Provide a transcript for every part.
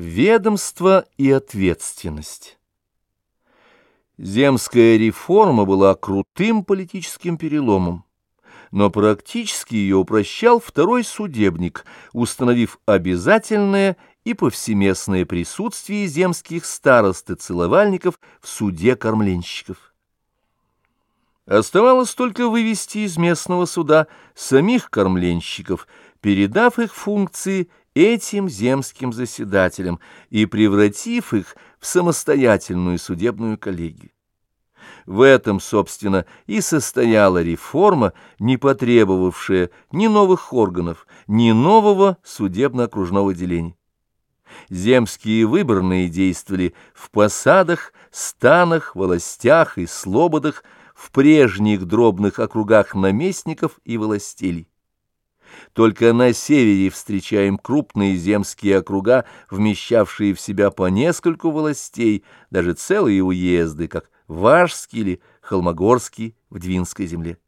Ведомство и ответственность. Земская реформа была крутым политическим переломом, но практически ее упрощал второй судебник, установив обязательное и повсеместное присутствие земских старост и целовальников в суде кормленщиков. Оставалось только вывести из местного суда самих кормленщиков, передав их функции этим земским заседателям и превратив их в самостоятельную судебную коллегию. В этом, собственно, и состояла реформа, не потребовавшая ни новых органов, ни нового судебно-окружного деления. Земские выборные действовали в посадах, станах, властях и слободах, в прежних дробных округах наместников и властелей. Только на севере встречаем крупные земские округа, вмещавшие в себя по нескольку властей, даже целые уезды, как Важский или Холмогорский в Двинской земле.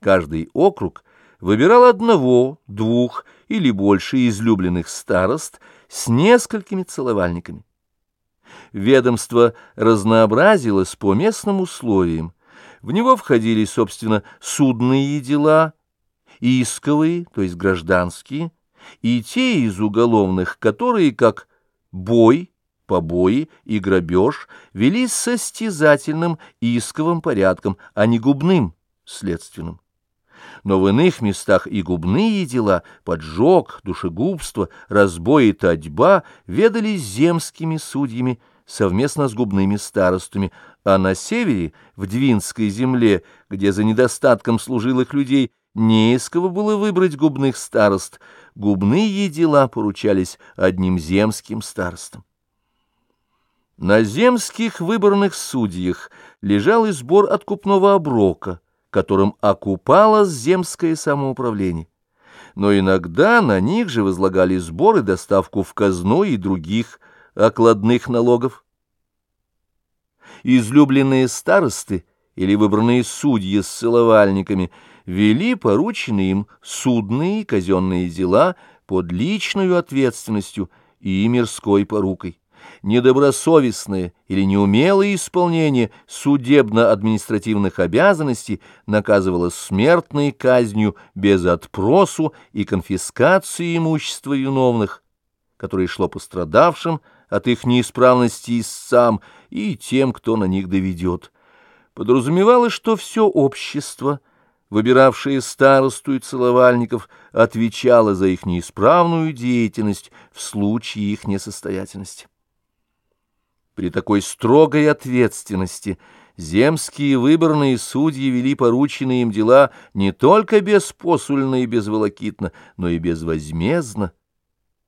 Каждый округ выбирал одного, двух или больше излюбленных старост с несколькими целовальниками. Ведомство разнообразилось по местным условиям. В него входили, собственно, судные дела – исковые, то есть гражданские, и те из уголовных, которые, как бой, побои и грабеж, велись состязательным исковым порядком, а не губным, следственным. Но в иных местах и губные дела, поджог, душегубство, разбой и татьба ведались земскими судьями совместно с губными старостами, а на севере, в Двинской земле, где за недостатком служилых людей – не из кого было выбрать губных старост, губные дела поручались одним земским старостам. На земских выборных судьях лежал и сбор откупного оброка, которым окупалось земское самоуправление. Но иногда на них же возлагали сборы доставку в казну и других окладных налогов. Излюбленные старосты или выбранные судьи с целовальниками – вели порученные им судные и казенные дела под личную ответственностью и мирской порукой. Недобросовестное или неумелое исполнение судебно-административных обязанностей наказывалось смертной казнью без отпросу и конфискации имущества виновных, которое шло пострадавшим от их неисправности истцам и тем, кто на них доведет. Подразумевалось, что все общество — выбиравшая старосту и целовальников, отвечала за их неисправную деятельность в случае их несостоятельности. При такой строгой ответственности земские выборные судьи вели порученные им дела не только беспосульно и безволокитно, но и безвозмездно.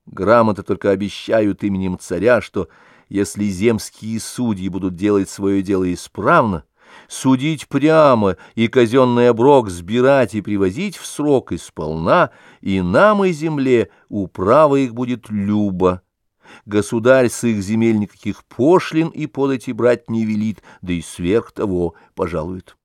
Грамоты только обещают именем царя, что если земские судьи будут делать свое дело исправно, судить прямо и казенный оброк сбирать и привозить в срок и сполна, и нам и земле управа их будет любо. Государь с их земель никаких пошлин и подати брать не велит, да и сверх того пожалует.